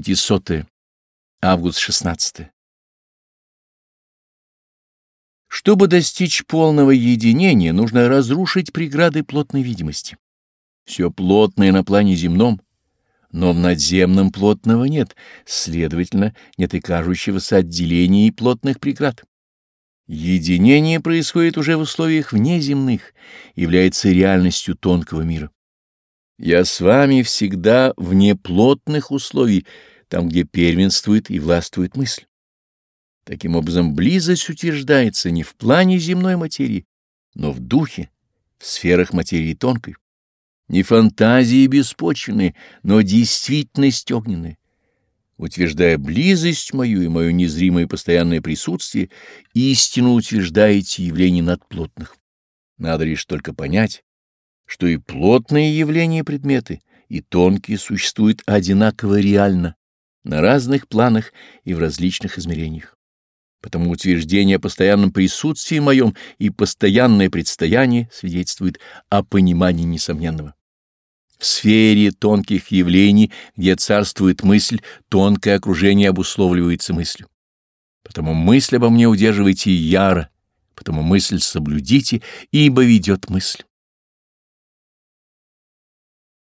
500. Август 16. Чтобы достичь полного единения, нужно разрушить преграды плотной видимости. Все плотное на плане земном, но в надземном плотного нет, следовательно, нет и кажущегося отделения и плотных преград. Единение происходит уже в условиях внеземных, является реальностью тонкого мира. Я с вами всегда вне плотных условий, там, где первенствует и властвует мысль. Таким образом, близость утверждается не в плане земной материи, но в духе, в сферах материи тонкой. Не фантазии беспочвенные, но действительность огненная. Утверждая близость мою и мое незримое постоянное присутствие, истину утверждаете явление надплотных. Надо лишь только понять, что и плотные явления предметы, и тонкие существуют одинаково реально, на разных планах и в различных измерениях. Потому утверждение о постоянном присутствии моем и постоянное предстояние свидетельствует о понимании несомненного. В сфере тонких явлений, где царствует мысль, тонкое окружение обусловливается мыслью. Потому мысль обо мне удерживайте яро, потому мысль соблюдите, ибо ведет мысль.